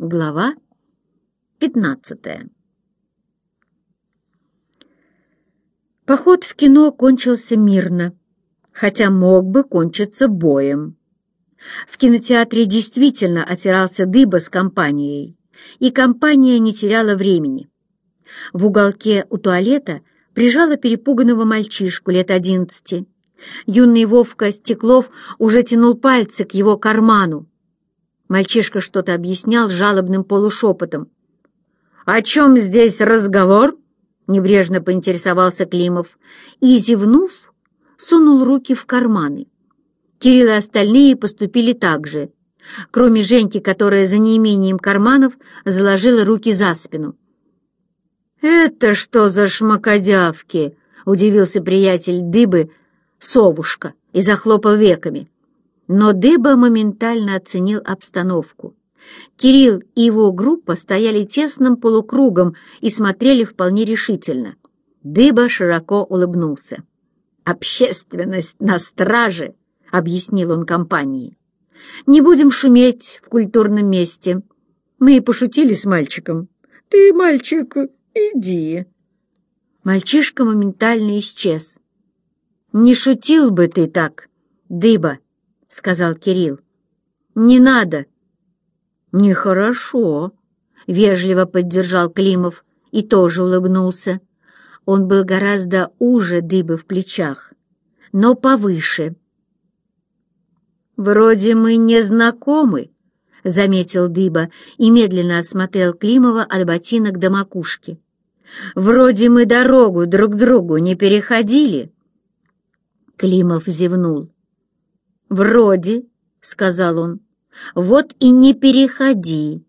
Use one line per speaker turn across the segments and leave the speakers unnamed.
Глава пятнадцатая Поход в кино кончился мирно, хотя мог бы кончиться боем. В кинотеатре действительно отирался дыба с компанией, и компания не теряла времени. В уголке у туалета прижала перепуганного мальчишку лет одиннадцати. Юный Вовка Стеклов уже тянул пальцы к его карману. Мальчишка что-то объяснял жалобным полушепотом. «О чем здесь разговор?» — небрежно поинтересовался Климов и, зевнув, сунул руки в карманы. Кирилл и остальные поступили так же, кроме Женьки, которая за неимением карманов заложила руки за спину. «Это что за шмакодявки?» — удивился приятель Дыбы, совушка, и захлопал веками. Но Дыба моментально оценил обстановку. Кирилл и его группа стояли тесным полукругом и смотрели вполне решительно. Дыба широко улыбнулся. «Общественность на страже!» — объяснил он компании. «Не будем шуметь в культурном месте. Мы и пошутили с мальчиком. Ты, мальчик, иди». Мальчишка моментально исчез. «Не шутил бы ты так, дыба», — сказал Кирилл. «Не надо». «Нехорошо», — вежливо поддержал Климов и тоже улыбнулся. Он был гораздо уже дыбы в плечах, но повыше. «Вроде мы не знакомы», — заметил Дыба и медленно осмотрел Климова от ботинок до макушки. «Вроде мы дорогу друг другу не переходили». Климов зевнул. «Вроде», — сказал он, — «вот и не переходи».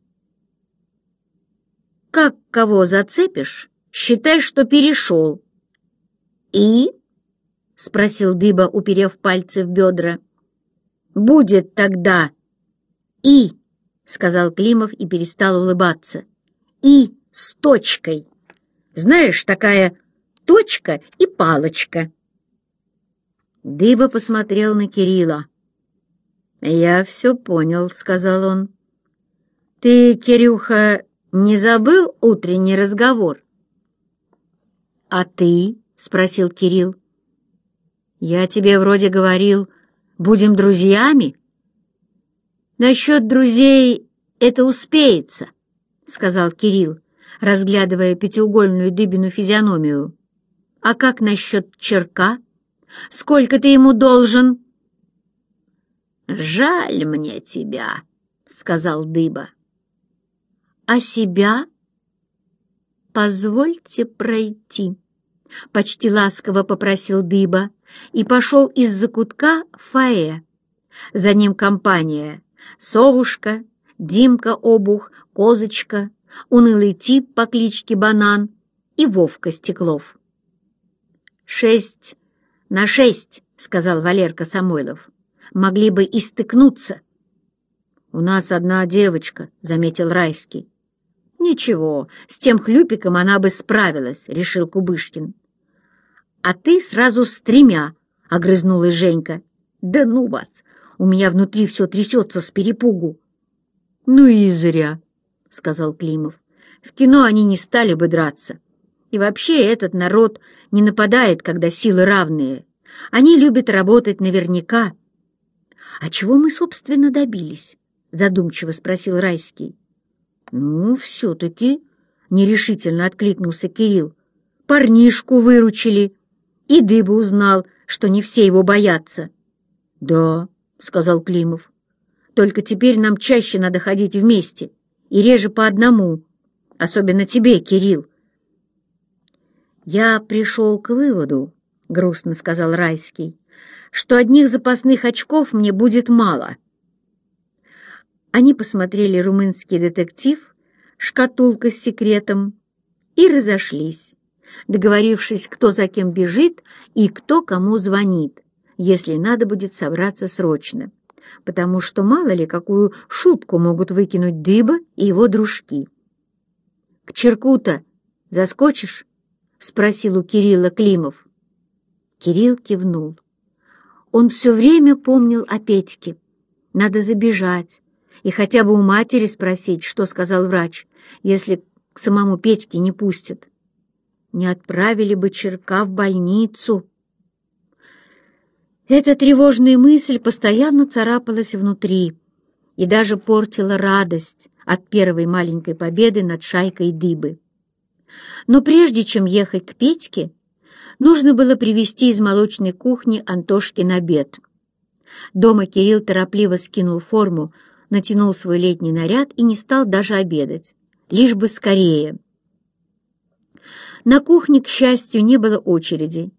«Как кого зацепишь, считай, что перешел». «И?» — спросил Дыба, уперев пальцы в бедра. «Будет тогда «и», — сказал Климов и перестал улыбаться. «И с точкой. Знаешь, такая точка и палочка». Дыба посмотрел на Кирилла. «Я все понял», — сказал он. «Ты, Кирюха, не забыл утренний разговор?» «А ты?» — спросил Кирилл. «Я тебе вроде говорил, будем друзьями?» «Насчет друзей это успеется», — сказал Кирилл, разглядывая пятиугольную дыбину физиономию. «А как насчет черка?» Сколько ты ему должен?» «Жаль мне тебя», — сказал Дыба. «А себя?» «Позвольте пройти», — почти ласково попросил Дыба и пошел из закутка в фае. За ним компания — Совушка, Димка Обух, Козочка, унылый тип по кличке Банан и Вовка Стеклов. Шесть «На шесть», — сказал Валерка Самойлов. «Могли бы и стыкнуться». «У нас одна девочка», — заметил Райский. «Ничего, с тем хлюпиком она бы справилась», — решил Кубышкин. «А ты сразу с тремя», — огрызнулась Женька. «Да ну вас! У меня внутри все трясется с перепугу». «Ну и зря», — сказал Климов. «В кино они не стали бы драться. И вообще этот народ не нападает, когда силы равные. Они любят работать наверняка. — А чего мы, собственно, добились? — задумчиво спросил Райский. — Ну, все-таки, — нерешительно откликнулся Кирилл, — парнишку выручили. И Дыба узнал, что не все его боятся. — Да, — сказал Климов, — только теперь нам чаще надо ходить вместе и реже по одному, особенно тебе, Кирилл. «Я пришел к выводу», — грустно сказал Райский, «что одних запасных очков мне будет мало». Они посмотрели румынский детектив, шкатулка с секретом, и разошлись, договорившись, кто за кем бежит и кто кому звонит, если надо будет собраться срочно, потому что мало ли какую шутку могут выкинуть Дыба и его дружки. «К Черкута заскочишь?» — спросил у Кирилла Климов. Кирилл кивнул. Он все время помнил о Петьке. Надо забежать и хотя бы у матери спросить, что сказал врач, если к самому Петьке не пустят. Не отправили бы Черка в больницу. Эта тревожная мысль постоянно царапалась внутри и даже портила радость от первой маленькой победы над шайкой дыбы. Но прежде чем ехать к Петьке, нужно было привезти из молочной кухни Антошки на обед. Дома Кирилл торопливо скинул форму, натянул свой летний наряд и не стал даже обедать, лишь бы скорее. На кухне, к счастью, не было очереди.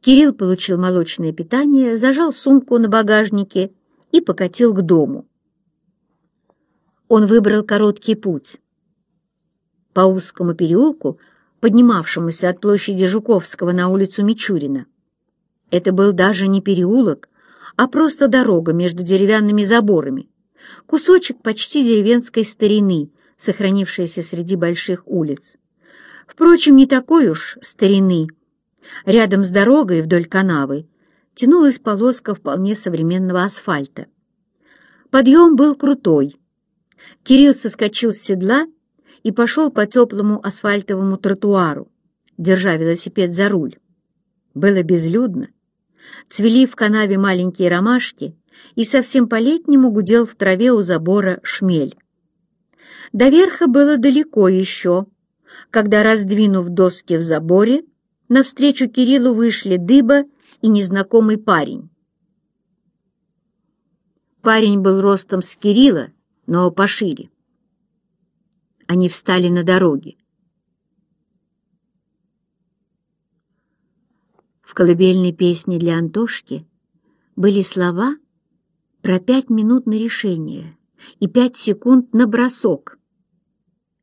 Кирилл получил молочное питание, зажал сумку на багажнике и покатил к дому. Он выбрал короткий путь. По узкому переулку, поднимавшемуся от площади Жуковского на улицу Мичурина. Это был даже не переулок, а просто дорога между деревянными заборами, кусочек почти деревенской старины, сохранившаяся среди больших улиц. Впрочем, не такой уж старины. Рядом с дорогой вдоль канавы тянулась полоска вполне современного асфальта. Подъем был крутой. Кирилл соскочил с седла и пошел по теплому асфальтовому тротуару, держа велосипед за руль. Было безлюдно. Цвели в канаве маленькие ромашки, и совсем по-летнему гудел в траве у забора шмель. До верха было далеко еще, когда, раздвинув доски в заборе, навстречу Кириллу вышли дыба и незнакомый парень. Парень был ростом с Кирилла, но пошире. Они встали на дороге. В колыбельной песне для Антошки были слова про пять минут на решение и пять секунд на бросок.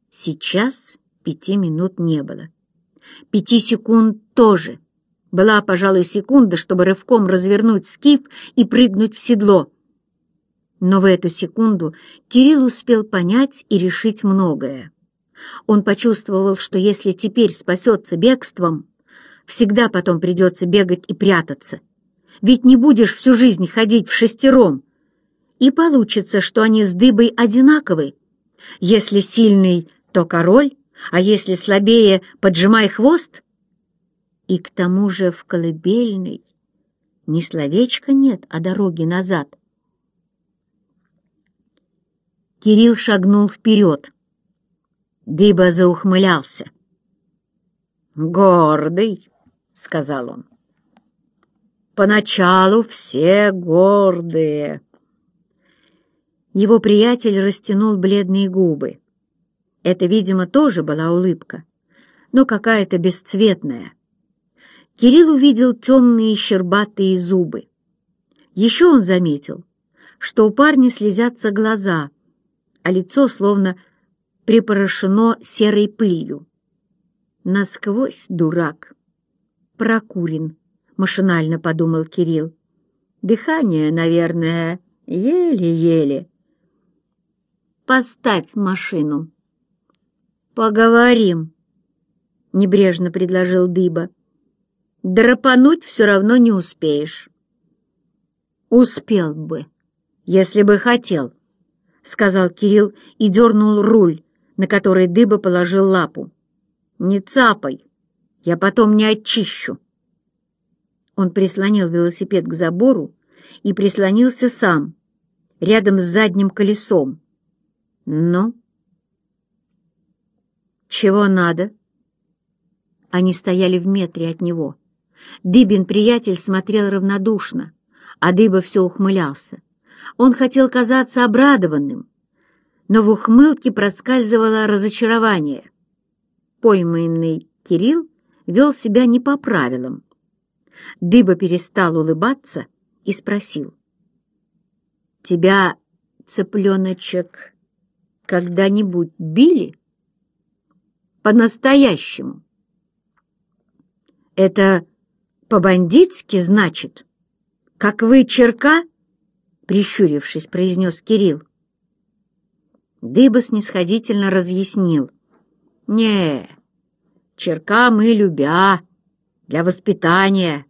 Сейчас пяти минут не было. Пяти секунд тоже. Была, пожалуй, секунда, чтобы рывком развернуть скиф и прыгнуть в седло. Но в эту секунду Кирилл успел понять и решить многое. Он почувствовал, что если теперь спасется бегством, всегда потом придется бегать и прятаться. Ведь не будешь всю жизнь ходить в шестером. И получится, что они с дыбой одинаковы. Если сильный, то король, а если слабее, поджимай хвост. И к тому же в колыбельной ни словечка нет о дороге назад. Кирилл шагнул вперед. Дыба заухмылялся. «Гордый», — сказал он. «Поначалу все гордые». Его приятель растянул бледные губы. Это, видимо, тоже была улыбка, но какая-то бесцветная. Кирилл увидел темные щербатые зубы. Еще он заметил, что у парня слезятся глаза, а лицо словно припорошено серой пылью. Насквозь дурак. Прокурен, машинально подумал Кирилл. Дыхание, наверное, еле-еле. Поставь машину. «Поговорим», — небрежно предложил Дыба. «Драпануть все равно не успеешь». «Успел бы, если бы хотел», — сказал Кирилл и дернул руль, на который Дыба положил лапу. «Не цапай, я потом не очищу». Он прислонил велосипед к забору и прислонился сам, рядом с задним колесом. «Ну?» «Чего надо?» Они стояли в метре от него. Дыбин приятель смотрел равнодушно, а Дыба все ухмылялся. Он хотел казаться обрадованным, но в ухмылке проскальзывало разочарование. Пойманный Кирилл вел себя не по правилам. Дыба перестал улыбаться и спросил. «Тебя, цыпленочек, когда-нибудь били?» по-настоящему. Это по-бандитски, значит? Как вы, черка? Прищурившись, произнес Кирилл. Дыба снисходительно разъяснил. Не, черка мы любя, для воспитания,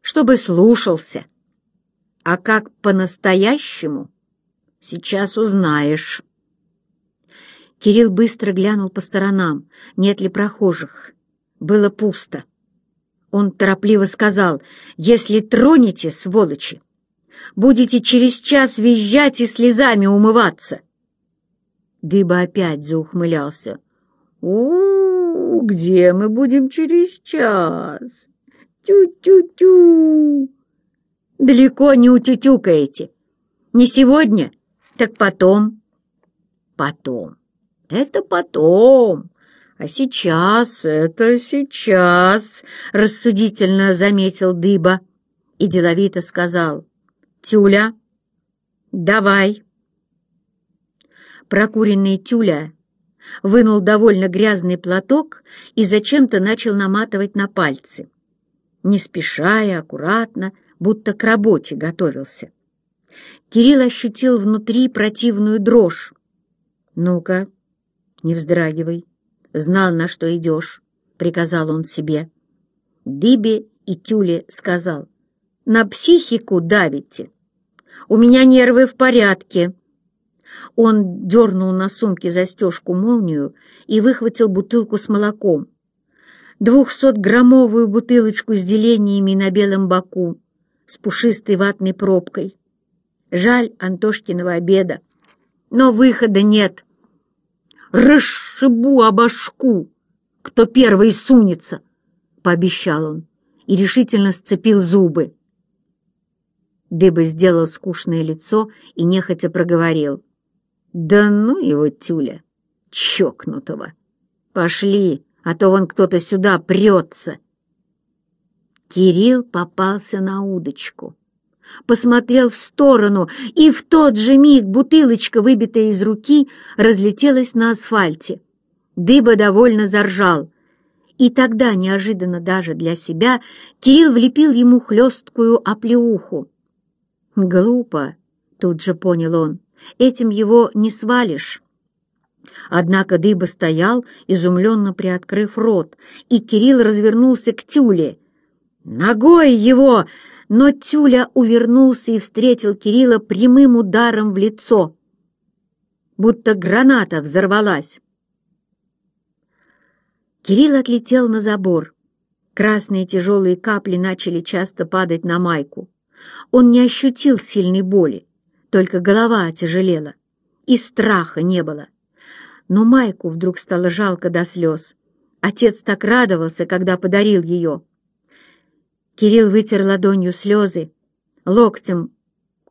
чтобы слушался. А как по-настоящему, Сейчас узнаешь». Кирилл быстро глянул по сторонам, нет ли прохожих. Было пусто. Он торопливо сказал, «Если тронете, сволочи, будете через час визжать и слезами умываться». Дыба опять заухмылялся. у, -у где мы будем через час? Тю-тю-тю!» «Далеко не утютюкаете. Не сегодня, так потом». «Потом. Это потом. А сейчас, это сейчас», — рассудительно заметил Дыба и деловито сказал. «Тюля, давай». Прокуренный Тюля вынул довольно грязный платок и зачем-то начал наматывать на пальцы. Не спеша и аккуратно, будто к работе готовился. Кирилл ощутил внутри противную дрожь. «Ну-ка, не вздрагивай. Знал, на что идешь», — приказал он себе. Дыбе и Тюле сказал, «На психику давите. У меня нервы в порядке». Он дернул на сумке застежку молнию и выхватил бутылку с молоком. Двухсотграммовую бутылочку с делениями на белом боку, с пушистой ватной пробкой. Жаль Антошкиного обеда, но выхода нет. «Расшибу обошку, кто первый сунется!» — пообещал он и решительно сцепил зубы. Дыба сделал скучное лицо и нехотя проговорил. «Да ну его, тюля, чокнутого! Пошли, а то вон кто-то сюда прется!» Кирилл попался на удочку. Посмотрел в сторону, и в тот же миг бутылочка, выбитая из руки, разлетелась на асфальте. Дыба довольно заржал. И тогда, неожиданно даже для себя, Кирилл влепил ему хлесткую оплеуху. «Глупо», — тут же понял он, Этим его не свалишь. Однако Дыба стоял, изумленно приоткрыв рот, и Кирилл развернулся к Тюле. «Ногой его!» Но Тюля увернулся и встретил Кирилла прямым ударом в лицо, будто граната взорвалась. Кирилл отлетел на забор. Красные тяжелые капли начали часто падать на майку. Он не ощутил сильной боли только голова отяжелела, и страха не было. Но Майку вдруг стало жалко до слез. Отец так радовался, когда подарил ее. Кирилл вытер ладонью слезы, локтем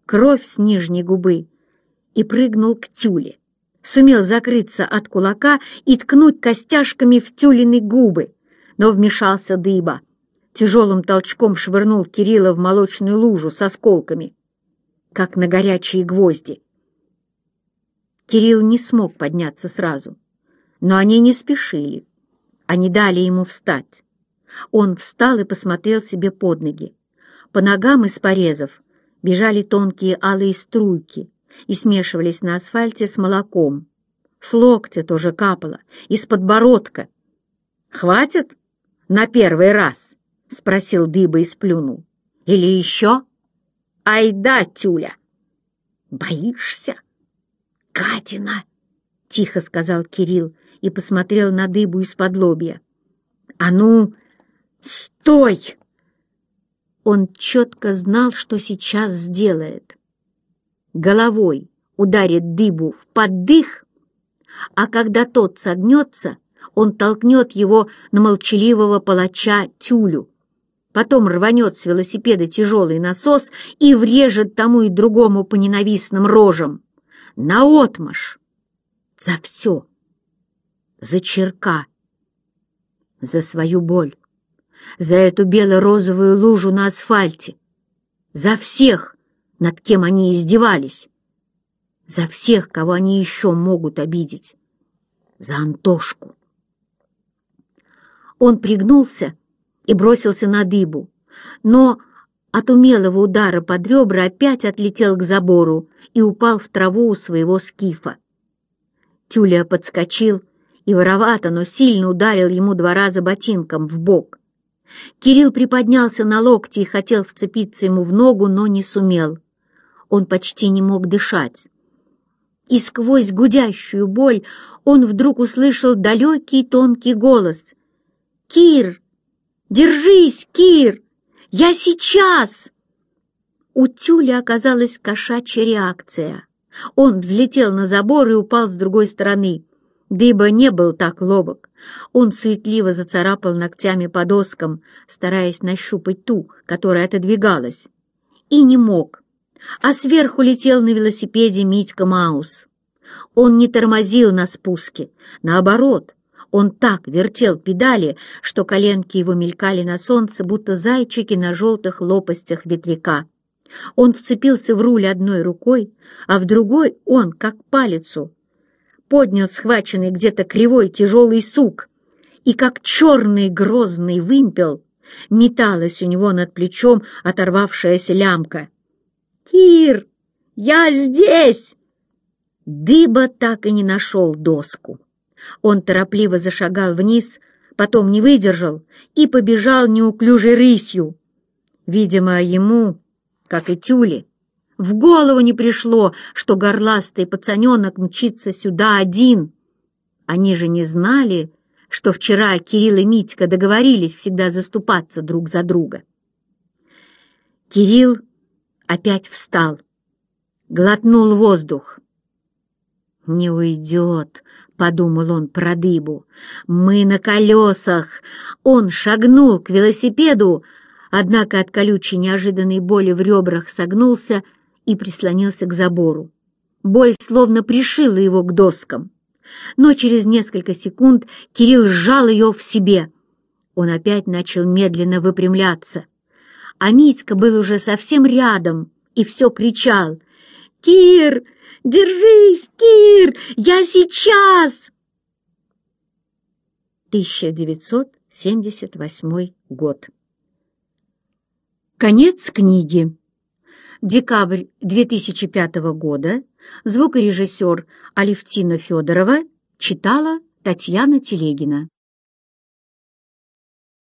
кровь с нижней губы и прыгнул к тюле. Сумел закрыться от кулака и ткнуть костяшками в тюлины губы, но вмешался дыба. Тяжелым толчком швырнул Кирилла в молочную лужу с осколками как на горячие гвозди. Кирилл не смог подняться сразу, но они не спешили. Они дали ему встать. Он встал и посмотрел себе под ноги. По ногам из порезов бежали тонкие алые струйки и смешивались на асфальте с молоком. С локтя тоже капало, из подбородка. «Хватит? На первый раз?» — спросил Дыба и сплюнул. «Или еще?» Айда, тюля! Боишься? Катина! Тихо сказал Кирилл и посмотрел на дыбу из-под лобья. А ну, стой! Он четко знал, что сейчас сделает. Головой ударит дыбу в поддых, а когда тот согнется, он толкнет его на молчаливого палача тюлю потом рванет с велосипеда тяжелый насос и врежет тому и другому по ненавистным рожам. Наотмашь! За все! За черка! За свою боль! За эту бело-розовую лужу на асфальте! За всех, над кем они издевались! За всех, кого они еще могут обидеть! За Антошку! Он пригнулся и бросился на дыбу, но от умелого удара под ребра опять отлетел к забору и упал в траву у своего скифа. Тюля подскочил и воровато, но сильно ударил ему два раза ботинком в бок. Кирилл приподнялся на локти и хотел вцепиться ему в ногу, но не сумел. Он почти не мог дышать. И сквозь гудящую боль он вдруг услышал далекий тонкий голос. «Кир! Держись, Кир! Я сейчас!» У Тюли оказалась кошачья реакция. Он взлетел на забор и упал с другой стороны. Дыба не был так ловок. Он суетливо зацарапал ногтями по доскам, стараясь нащупать ту, которая отодвигалась. И не мог. А сверху летел на велосипеде Митька Маус. Он не тормозил на спуске. Наоборот, он так вертел педали, что коленки его мелькали на солнце, будто зайчики на желтых лопастях ветряка. Он вцепился в руль одной рукой, а в другой он, как палицу, поднял схваченный где-то кривой тяжелый сук, и как черный грозный вымпел металась у него над плечом оторвавшаяся лямка. «Кир, я здесь!» Дыба так и не нашел доску. Он торопливо зашагал вниз, потом не выдержал и побежал неуклюжей рысью. Видимо, ему, как и Тюле, в голову не пришло, что горластый пацаненок мчится сюда один. Они же не знали, что вчера Кирилл и Митька договорились всегда заступаться друг за друга. Кирилл опять встал, глотнул воздух. «Не уйдет», — подумал он про дыбу. «Мы на колесах!» Он шагнул к велосипеду, однако от колючей неожиданной боли в ребрах согнулся и прислонился к забору. Боль словно пришила его к доскам. Но через несколько секунд Кирилл сжал ее в себе. Он опять начал медленно выпрямляться. А Митька был уже совсем рядом и все кричал. «Кир, держись, Кир, я сейчас!» 1978 год. Конец книги. Декабрь 2005 года. Звукорежиссер Алевтина Федорова читала Татьяна Телегина.